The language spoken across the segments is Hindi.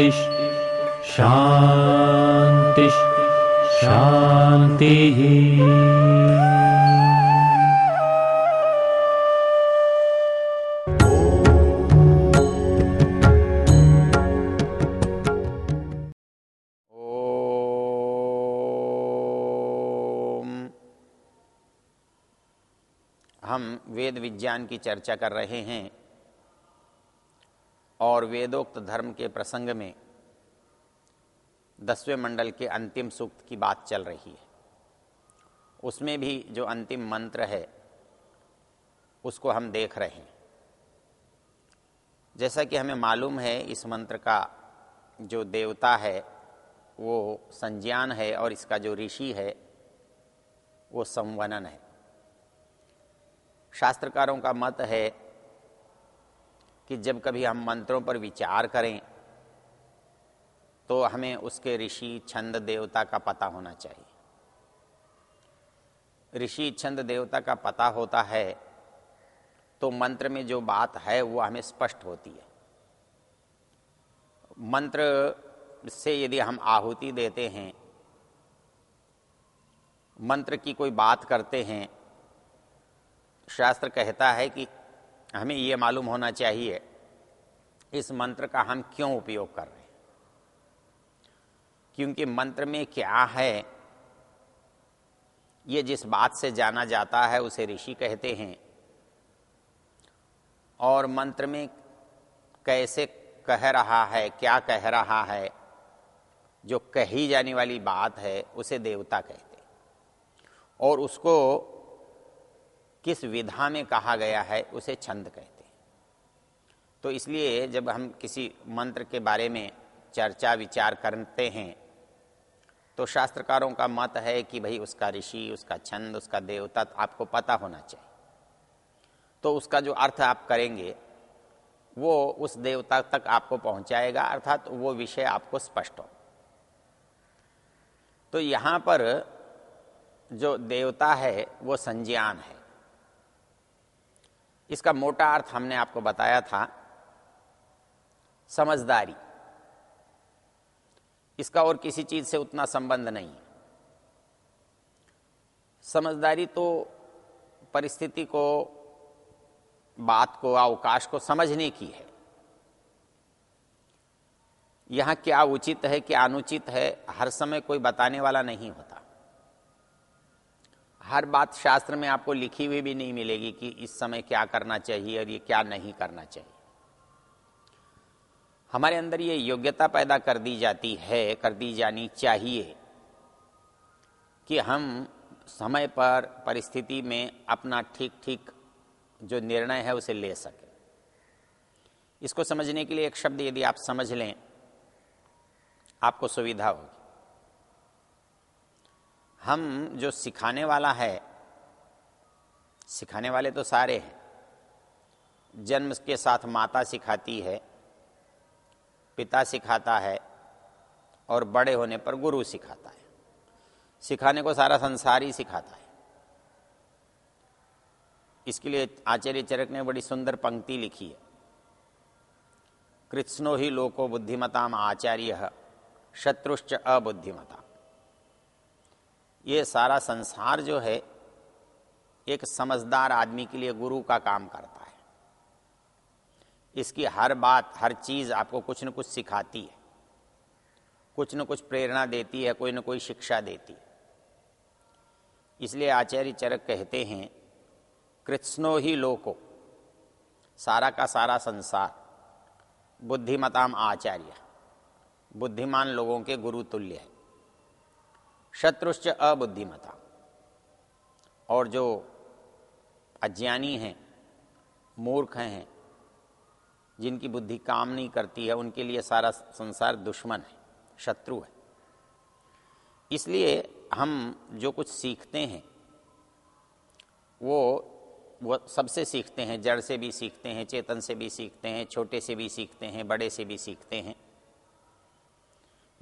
शांति। शान्तिः ओम। हम वेद विज्ञान की चर्चा कर रहे हैं। और वेदोक्त धर्म के प्रसंग में दसवें मंडल के अंतिम सूक्त की बात चल रही है। उसमें भी जो अंतिम मंत्र है, उसको हम देख रहे हैं। जैसा कि हमें मालूम है, इस मंत्र का जो देवता है, वो संज्ञान है और इसका जो ऋषि है, वो संवनन है। शास्त्रकारों का मत है कि जब कभी हम मंत्रों पर विचार करें तो हमें उसके ऋषि छंद देवता का पता होना चाहिए। ऋषि छंद देवता का पता होता है तो मंत्र में जो बात है, वो हमें स्पष्ट होती है। मंत्र से यदि हम आहुति देते हैं, मंत्र की कोई बात करते हैं, शास्त्र कहता है कि हमें ये मालूम होना चाहिए, इस मंत्र का हम क्यों उपयोग कर रहे हैं? क्योंकि मंत्र में क्या है? ये जिस बात से जाना जाता है, उसे ऋषि कहते हैं। और मंत्र में कैसे कह रहा है, क्या कह रहा है, जो कही जाने वाली बात है, उसे देवता कहते हैं। और उसको किस विधा में कहा गया है, उसे छंद कहते हैं। तो इसलिए जब हम किसी मंत्र के बारे में चर्चा विचार करते हैं तो शास्त्रकारों का मत है कि भाई उसका ऋषि, उसका छंद, उसका देवता आपको पता होना चाहिए। तो उसका जो अर्थ आप करेंगे, वो उस देवता तक आपको पहुंचाएगा, अर्थात तो वो विषय आपको स्पष्ट हो। तो यहाँ पर जो देवता है, वो संज्ञान है। इसका मोटा अर्थ हमने आपको बताया था, समझदारी। इसका और किसी चीज़ से उतना संबंध नहीं। है समझदारी तो परिस्थिति को, बात को, अवकाश को समझने की है। यहाँ क्या उचित है, क्या अनुचित है, हर समय कोई बताने वाला नहीं होता। हर बात शास्त्र में आपको लिखी हुई भी नहीं मिलेगी कि इस समय क्या करना चाहिए और ये क्या नहीं करना चाहिए। हमारे अंदर ये योग्यता पैदा कर दी जाती है, कर दी जानी चाहिए कि हम समय पर परिस्थिति में अपना ठीक ठीक जो निर्णय है उसे ले सके। इसको समझने के लिए एक शब्द यदि आप समझ लें, आपको सुविधा होगी। हम जो सिखाने वाला है, सिखाने वाले तो सारे हैं। जन्म के साथ माता सिखाती है, पिता सिखाता है और बड़े होने पर गुरु सिखाता है। सिखाने को सारा संसार ही सिखाता है। इसके लिए आचार्य चरक ने बड़ी सुंदर पंक्ति लिखी है। कृत्स्नो ही लोको बुद्धिमताम आचार्य, शत्रुश्च अबुद्धिमता ये सारा संसार जो है, एक समझदार आदमी के लिए गुरु का काम करता है। इसकी हर बात, हर चीज़ आपको कुछ न कुछ सिखाती है। कुछ न कुछ प्रेरणा देती है, कोई न कोई शिक्षा देती है। इसलिए आचार्य चरक कहते हैं, कृत्स्नो ही लोको, सारा का सारा संसार, बुद्धिमताम आचार्य, बुद्धिमान लोगों के गुरु तुल्य है। शत्रुश्च अबुद्धिमता। और जो अज्ञानी हैं, मूर्ख हैं, जिनकी बुद्धि काम नहीं करती है, उनके लिए सारा संसार दुश्मन है, शत्रु है। इसलिए हम जो कुछ सीखते हैं, वो वो सबसे सीखते हैं, जड़ से भी सीखते हैं, चेतन से भी सीखते हैं, छोटे से भी सीखते हैं, बड़े से भी सीखते हैं।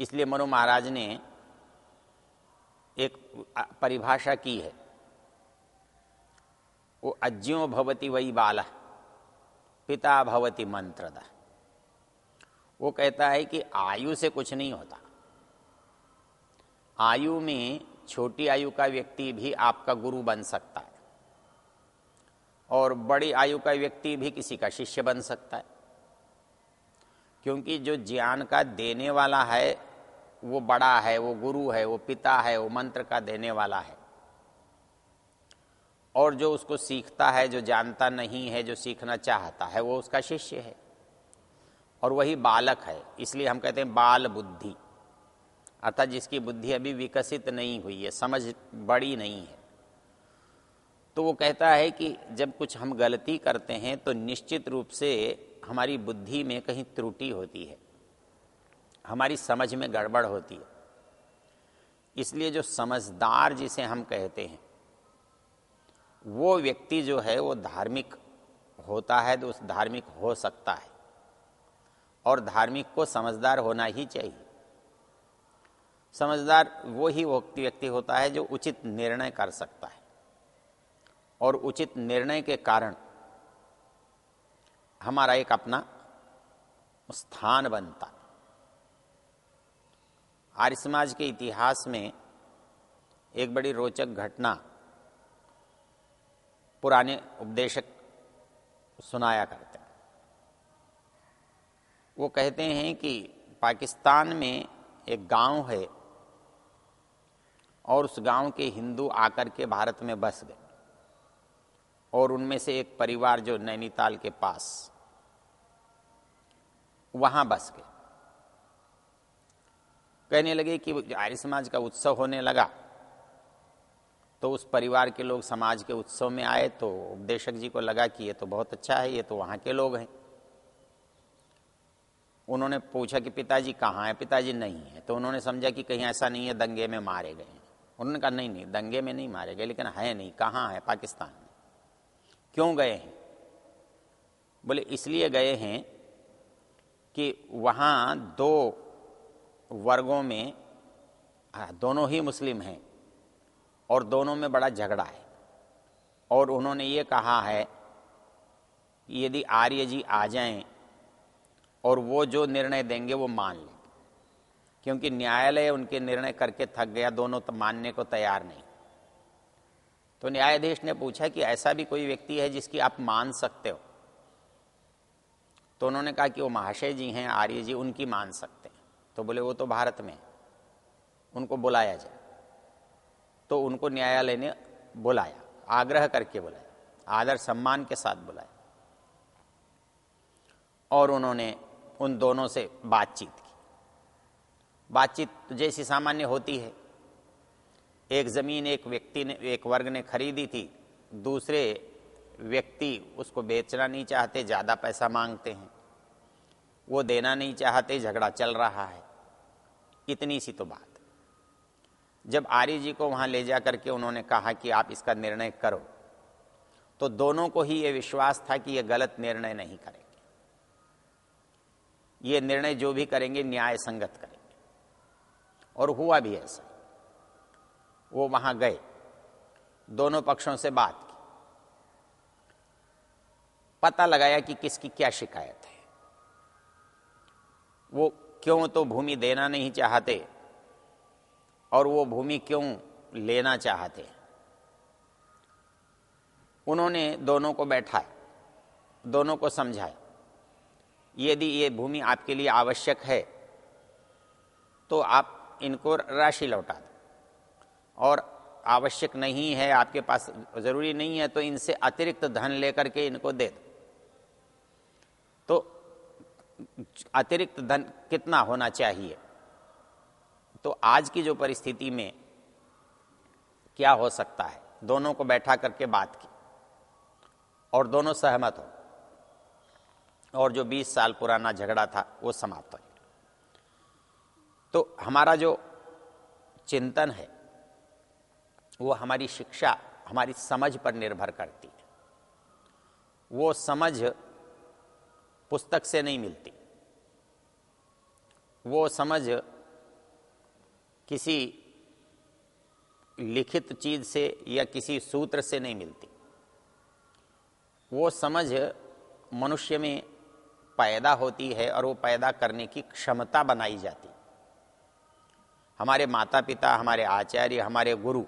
इसलिए मनु महाराज ने एक परिभाषा की है। वो अज्यो भवती वही बाला, पिता भवती मंत्रदा। वो कहता है कि आयु से कुछ नहीं होता। आयु में छोटी आयु का व्यक्ति भी आपका गुरु बन सकता है। और बड़ी आयु का व्यक्ति भी किसी का शिष्य बन सकता है। क्योंकि जो ज्ञान का देने वाला है वो बड़ा है, वो गुरु है, वो पिता है, वो मंत्र का देने वाला है। और जो उसको सीखता है, जो जानता नहीं है, जो सीखना चाहता है, वो उसका शिष्य है। और वही बालक है, इसलिए हम कहते हैं बाल बुद्धि। अर्थात जिसकी बुद्धि अभी विकसित नहीं हुई है, समझ बड़ी नहीं है। तो वो कहता है कि जब कुछ हम गलती करते हैं तो निश्चित रूप से हमारी बुद्धि में कहीं त्रुटि होती है। हमारी समझ में गड़बड़ होती है। इसलिए जो समझदार जिसे हम कहते हैं, वो व्यक्ति जो है, वो धार्मिक होता है तो उस धार्मिक हो सकता है। और धार्मिक को समझदार होना ही चाहिए। समझदार वो ही व्यक्ति होता है जो उचित निर्णय कर सकता है। और उचित निर्णय के कारण हमारा एक अपना स्थान बनता। आर्य समाज के इतिहास में एक बड़ी रोचक घटना पुराने उपदेशक सुनाया करते हैं। वो कहते हैं कि पाकिस्तान में एक गाँव है और उस गाँव के हिंदू आकर के भारत में बस गए और उनमें से एक परिवार जो नैनीताल के पास, वहाँ बस गए। कहने लगे कि आर्य समाज का उत्सव होने लगा। तो उस परिवार के लोग समाज के उत्सव में आए तो उपदेशक जी को लगा कि ये तो बहुत अच्छा है, ये तो वहाँ के लोग हैं। उन्होंने पूछा कि पिताजी, कहाँ है? पिताजी, नहीं है। तो उन्होंने समझा कि कहीं ऐसा नहीं है, दंगे में मारे गए हैं। उन्होंने कहा, नहीं नहीं, दंगे में नहीं मारे गए, लेकिन है नहीं, कहाँ है? पाकिस्तान में। क्यों गए हैं? बोले, इसलिए गए हैं कि वहाँ दो वर्गों में हाँ, दोनों ही मुस्लिम हैं और दोनों में बड़ा झगड़ा है। और उन्होंने ये कहा है कि यदि आर्य जी आ जाएँ और वो जो निर्णय देंगे वो मान लें क्योंकि न्यायालय उनके निर्णय करके थक गया दोनों तो मानने को तैयार नहीं। तो न्यायाधीश ने पूछा कि ऐसा भी कोई व्यक्ति है जिसकी आप मान सकते हो? तो उन्होंने कहा कि वो महाशय जी हैं आर्य जी उनकी मान सकते हैं। तो बोले, वो तो भारत में उनको बुलाया जाए। तो उनको न्यायालय ने बुलाया, आग्रह करके बुलाया, आदर सम्मान के साथ बुलाया। और उन्होंने उन दोनों से बातचीत की। बातचीत तो जैसी सामान्य होती है। एक ज़मीन एक व्यक्ति ने, एक वर्ग ने खरीदी थी, दूसरे व्यक्ति उसको बेचना नहीं चाहते, ज़्यादा पैसा मांगते हैं। वो देना नहीं चाहते, झगड़ा चल रहा है। इतनी सी तो बात। जब आर्य जी को वहाँ ले जा करके उन्होंने कहा कि आप इसका निर्णय करो तो दोनों को ही यह विश्वास था कि यह गलत निर्णय नहीं करेंगे। ये निर्णय जो भी करेंगे, न्याय संगत करेंगे। और हुआ भी ऐसा। वो वहाँ गए, दोनों पक्षों से बात की। पता लगाया कि किसकी क्या शिकायत है। वो क्यों तो भूमि देना नहीं चाहते? और वो भूमि क्यों लेना चाहते? उन्होंने दोनों को बैठाया, दोनों को समझाया, यदि ये भूमि आपके लिए आवश्यक है तो आप इनको राशि लौटा दें। और आवश्यक नहीं है, आपके पास ज़रूरी नहीं है तो इनसे अतिरिक्त धन लेकर के इनको दे दो। तो अतिरिक्त धन कितना होना चाहिए? तो आज की जो परिस्थिति में क्या हो सकता है? दोनों को बैठा करके बात की और दोनों सहमत हो। और जो 20 साल पुराना झगड़ा था, वो समाप्त हो तो हमारा जो चिंतन है, वो हमारी शिक्षा, हमारी समझ पर निर्भर करती है। वो समझ पुस्तक से नहीं मिलती। वो समझ किसी लिखित चीज़ से या किसी सूत्र से नहीं मिलती। वो समझ मनुष्य में पैदा होती है और वो पैदा करने की क्षमता बनाई जाती। हमारे माता पिता हमारे आचार्य, हमारे गुरु,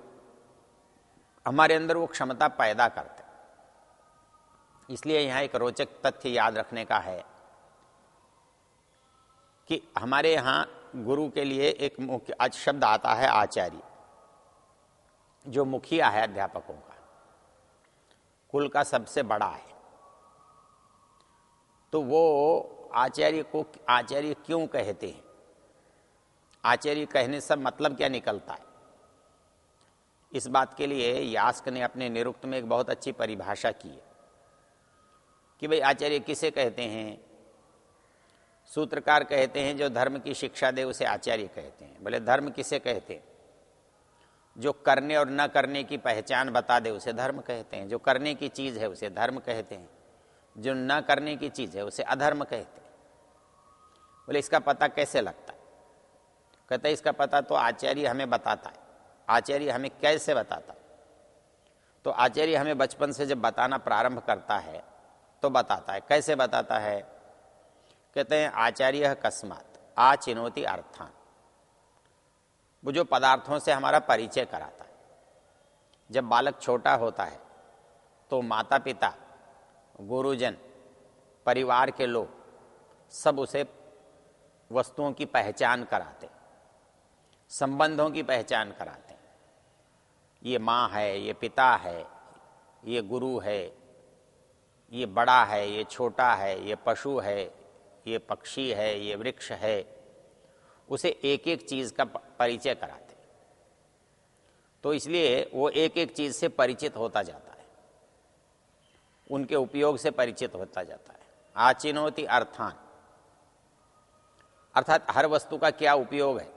हमारे अंदर वो क्षमता पैदा करते इसलिए यहाँ एक रोचक तथ्य याद रखने का है कि हमारे यहाँ गुरु के लिए एक मुख्य आज शब्द आता है आचार्य, जो मुखिया है अध्यापकों का। कुल का सबसे बड़ा है। तो वो आचार्य को आचार्य क्यों कहते हैं? आचार्य कहने से मतलब क्या निकलता है? इस बात के लिए यास्क ने अपने निरुक्त में एक बहुत अच्छी परिभाषा की है। कि भाई आचार्य किसे कहते हैं? सूत्रकार कहते हैं, जो धर्म की शिक्षा दे उसे आचार्य कहते हैं। बोले, धर्म किसे कहते हैं? जो करने और न करने की पहचान बता दे उसे धर्म कहते हैं। जो करने की चीज़ है उसे धर्म कहते हैं। जो न करने की चीज़ है उसे अधर्म कहते हैं। बोले, इसका पता कैसे लगता? है कहते हैं, इसका पता तो आचार्य हमें बताता है। आचार्य हमें कैसे बताता? है तो आचार्य हमें बचपन से जब बताना प्रारंभ करता है तो बताता है। कैसे बताता है? कहते हैं, आचार्य कस्मात आ चिनौती अर्थान। वो जो पदार्थों से हमारा परिचय कराता है। जब बालक छोटा होता है तो माता पिता गुरुजन, परिवार के लोग सब उसे वस्तुओं की पहचान कराते, संबंधों की पहचान कराते। ये माँ है, ये पिता है, ये गुरु है ये बड़ा है, ये छोटा है, ये पशु है, ये पक्षी है, ये वृक्ष है, उसे एक एक चीज़ का परिचय कराते तो इसलिए वो एक एक चीज़ से परिचित होता जाता है। उनके उपयोग से परिचित होता जाता है। आचिनोति अर्थान। अर्थात हर वस्तु का क्या उपयोग है?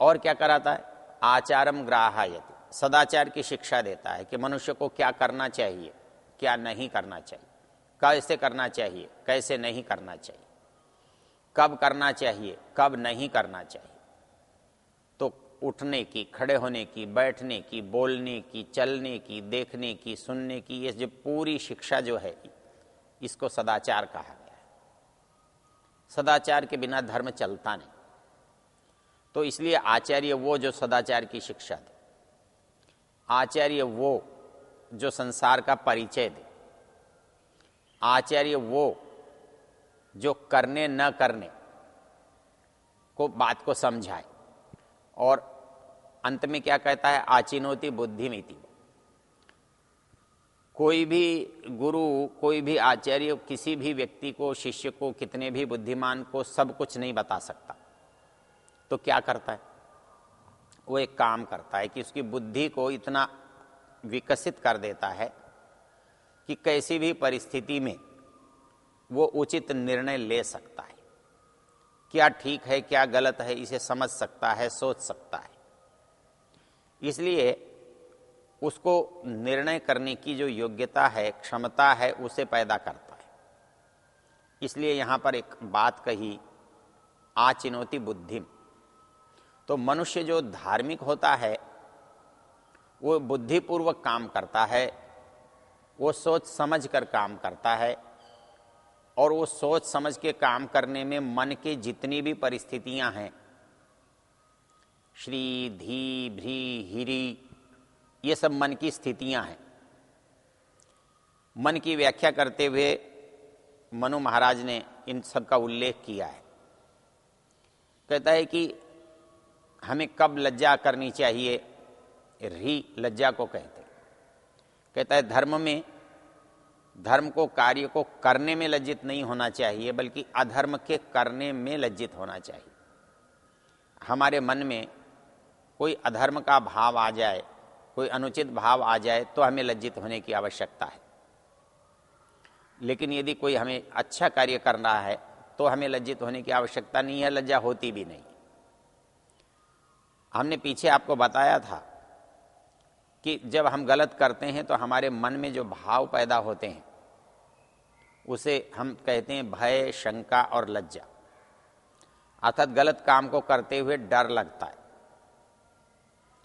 और क्या कराता है? आचारम ग्राहयति। सदाचार की शिक्षा देता है कि मनुष्य को क्या करना चाहिए, क्या नहीं करना चाहिए। कैसे करना चाहिए, कैसे नहीं करना चाहिए। कब करना चाहिए, कब नहीं करना चाहिए। तो उठने की, खड़े होने की, बैठने की, बोलने की, चलने की, देखने की, सुनने की, ये जो पूरी शिक्षा जो है, इसको सदाचार कहा गया है। सदाचार के बिना धर्म चलता नहीं। तो इसलिए आचार्य वो जो सदाचार की शिक्षा दे आचार्य वो जो संसार का परिचय दे। आचार्य वो जो करने न करने को, बात को समझाए। और अंत में क्या कहता है? आचिनोती बुद्धिमिति। कोई भी गुरु, कोई भी आचार्य, किसी भी व्यक्ति को, शिष्य को, कितने भी बुद्धिमान को सब कुछ नहीं बता सकता। तो क्या करता है? वो एक काम करता है कि उसकी बुद्धि को इतना विकसित कर देता है कि कैसी भी परिस्थिति में वो उचित निर्णय ले सकता है। क्या ठीक है, क्या गलत है, इसे समझ सकता है, सोच सकता है। इसलिए उसको निर्णय करने की जो योग्यता है, क्षमता है, उसे पैदा करता है। इसलिए यहाँ पर एक बात कही आचिनौती बुद्धि तो मनुष्य जो धार्मिक होता है, वो बुद्धिपूर्वक काम करता है, वो सोच समझ कर काम करता है, और वो सोच समझ के काम करने में मन के जितनी भी परिस्थितियाँ हैं, श्री, धी, भ्री, हिरी, ये सब मन की स्थितियाँ हैं। मन की व्याख्या करते हुए मनु महाराज ने इन सब का उल्लेख किया है। कहता है कि हमें कब लज्जा करनी चाहिए? री लज्जा को कहते कहता है, धर्म में, धर्म को, कार्य को करने में लज्जित नहीं होना चाहिए, बल्कि अधर्म के करने में लज्जित होना चाहिए। हमारे मन में कोई अधर्म का भाव आ जाए, कोई अनुचित भाव आ जाए तो हमें लज्जित होने की आवश्यकता है। लेकिन यदि कोई हमें अच्छा कार्य कर रहा है तो हमें लज्जित होने की आवश्यकता नहीं है, लज्जा होती भी नहीं। हमने पीछे आपको बताया था कि जब हम गलत करते हैं तो हमारे मन में जो भाव पैदा होते हैं, उसे हम कहते हैं भय, शंका और लज्जा। अर्थात गलत काम को करते हुए डर लगता है।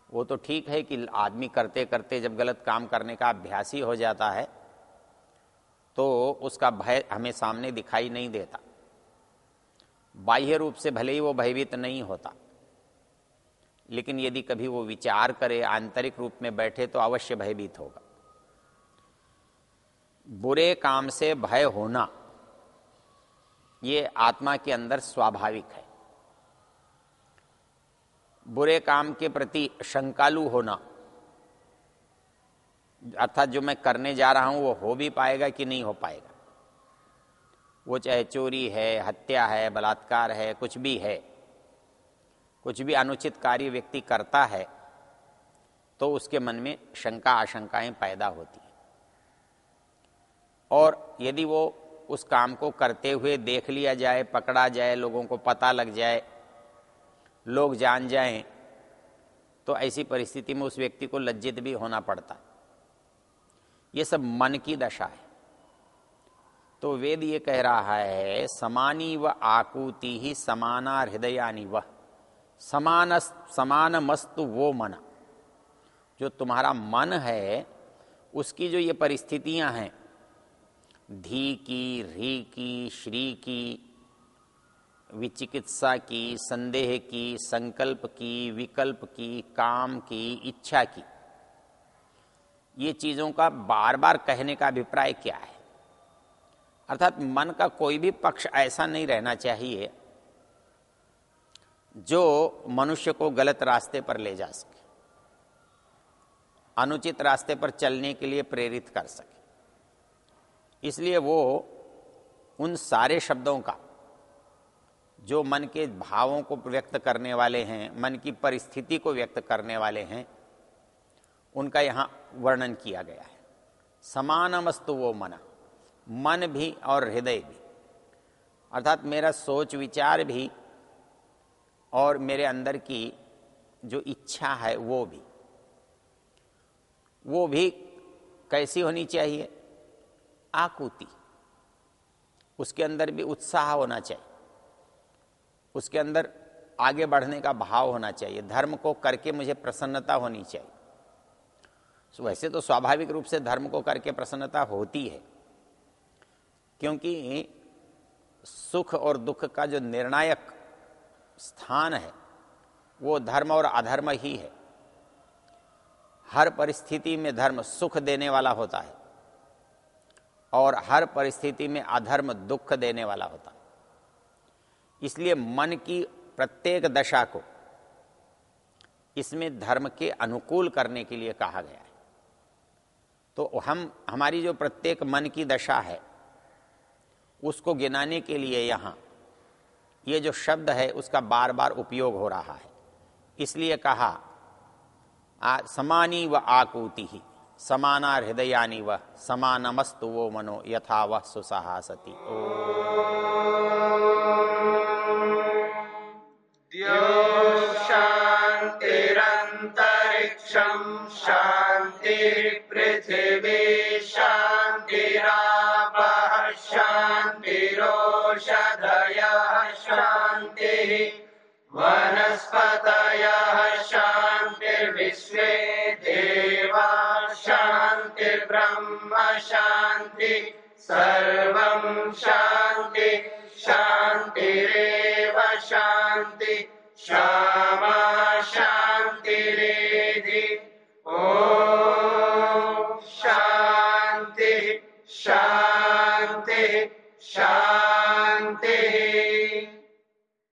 वो तो ठीक है कि आदमी करते करते जब गलत काम करने का अभ्यासी हो जाता है तो उसका भय हमें सामने दिखाई नहीं देता। बाह्य रूप से भले ही वो भयभीत नहीं होता। लेकिन यदि कभी वो विचार करे, आंतरिक रूप में बैठे तो अवश्य भयभीत होगा। बुरे काम से भय होना, ये आत्मा के अंदर स्वाभाविक है। बुरे काम के प्रति शंकालु होना, अर्थात जो मैं करने जा रहा हूँ, वो हो भी पाएगा कि नहीं हो पाएगा? वो चाहे चोरी है, हत्या है, बलात्कार है, कुछ भी है कुछ भी अनुचित कार्य व्यक्ति करता है तो उसके मन में शंका आशंकाएँ पैदा होती हैं। और यदि वो उस काम को करते हुए देख लिया जाए, पकड़ा जाए, लोगों को पता लग जाए, लोग जान जाएँ तो ऐसी परिस्थिति में उस व्यक्ति को लज्जित भी होना पड़ता। है ये सब मन की दशा है। तो वेद ये कह रहा है, समानी व आकूति ही समाना हृदयानी वह समान समान मस्तु वो मन। जो तुम्हारा मन है, उसकी जो ये परिस्थितियाँ हैं, धी की, री की, श्री की, विचिकित्सा की, संदेह की, संकल्प की, विकल्प की, काम की, इच्छा की, ये चीज़ों का बार बार कहने का अभिप्राय क्या है? अर्थात मन का कोई भी पक्ष ऐसा नहीं रहना चाहिए जो मनुष्य को गलत रास्ते पर ले जा सके, अनुचित रास्ते पर चलने के लिए प्रेरित कर सके। इसलिए वो उन सारे शब्दों का, जो मन के भावों को व्यक्त करने वाले हैं, मन की परिस्थिति को व्यक्त करने वाले हैं, उनका यहाँ वर्णन किया गया है। समानमस्तु वो मना, मन भी और हृदय भी। अर्थात मेरा सोच विचार भी और मेरे अंदर की जो इच्छा है, वो भी। वो भी कैसी होनी चाहिए? आकुति। उसके अंदर भी उत्साह होना चाहिए। उसके अंदर आगे बढ़ने का भाव होना चाहिए। धर्म को करके मुझे प्रसन्नता होनी चाहिए। वैसे तो स्वाभाविक रूप से धर्म को करके प्रसन्नता होती है। क्योंकि सुख और दुख का जो निर्णायक स्थान है, वो धर्म और अधर्म ही है। हर परिस्थिति में धर्म सुख देने वाला होता है और हर परिस्थिति में अधर्म दुख देने वाला होता है। इसलिए मन की प्रत्येक दशा को इसमें धर्म के अनुकूल करने के लिए कहा गया है। तो हम, हमारी जो प्रत्येक मन की दशा है, उसको गिनाने के लिए यहाँ ये जो शब्द है उसका बार बार उपयोग हो रहा है। इसलिए कहा आ, समानी व आकूति ही समाना हृदयानी वह समानमस्तु वो मनो यथा वह सुसाहती ओ। शान्तिर्विश्वे देवा शान्ति सर्वं शान्ति शान्तिरेव शान्ति क्षमा शान्तिरेधि। ॐ शान्तिः शान्तिः शान्ति।